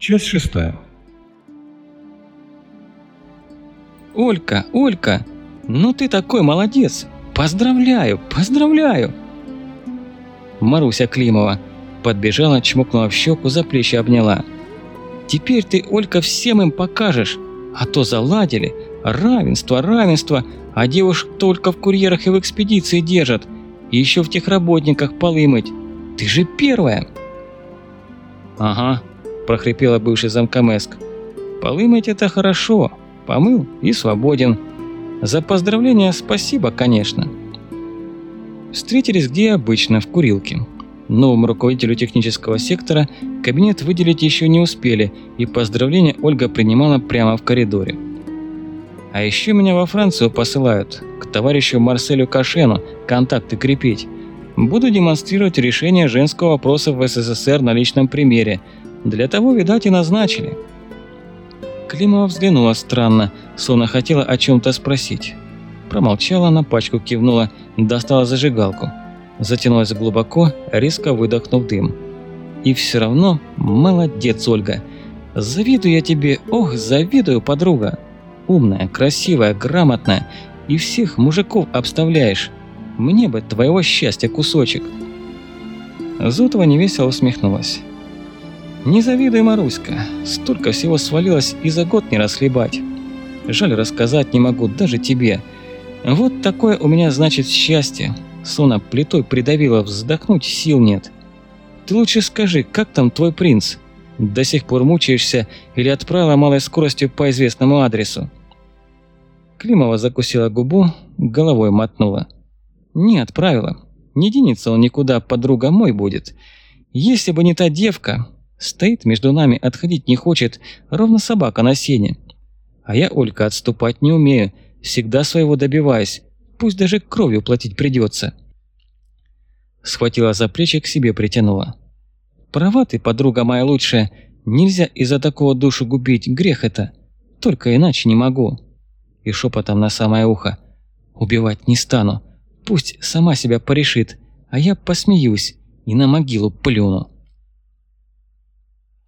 Часть шестая. «Олька, Олька, ну ты такой молодец! Поздравляю, поздравляю!» Маруся Климова подбежала, чмокнула в щеку, за плечи обняла. «Теперь ты, Олька, всем им покажешь, а то заладили, равенство, равенство, а девушек только в курьерах и в экспедиции держат, и еще в тех работниках полы мыть. Ты же первая!» «Ага», – прохрипела бывший замкомеск. «Полы мыть это хорошо, помыл и свободен. За поздравления спасибо, конечно». Встретились где обычно, в курилке. Новому руководителю технического сектора кабинет выделить еще не успели, и поздравления Ольга принимала прямо в коридоре. А еще меня во Францию посылают, к товарищу Марселю Кашену, контакты крепить. Буду демонстрировать решение женского вопроса в СССР на личном примере. Для того, видать, и назначили. Климова взглянула странно, словно хотела о чем-то спросить. Промолчала, на пачку кивнула, достала зажигалку. Затянулась глубоко, резко выдохнув дым. И все равно молодец, Ольга. Завидую я тебе, ох, завидую, подруга. Умная, красивая, грамотная. И всех мужиков обставляешь. Мне бы твоего счастья кусочек. Зотова невесело усмехнулась. Не завидуй, Маруська. Столько всего свалилось и за год не расхлебать. Жаль, рассказать не могу даже тебе. Вот такое у меня значит счастье. Сона плитой придавила, вздохнуть сил нет. Ты лучше скажи, как там твой принц? До сих пор мучаешься или отправила малой скоростью по известному адресу? Климова закусила губу, головой мотнула. «Не отправила. Не денется он никуда, подруга мой будет. Если бы не та девка, стоит между нами, отходить не хочет, ровно собака на сене. А я, Олька, отступать не умею, всегда своего добиваюсь, пусть даже кровью платить придется». Схватила за плечи, к себе притянула. «Права ты, подруга моя лучшая, нельзя из-за такого душу губить, грех это. Только иначе не могу» и шепотом на самое ухо. «Убивать не стану. Пусть сама себя порешит, а я посмеюсь и на могилу плюну».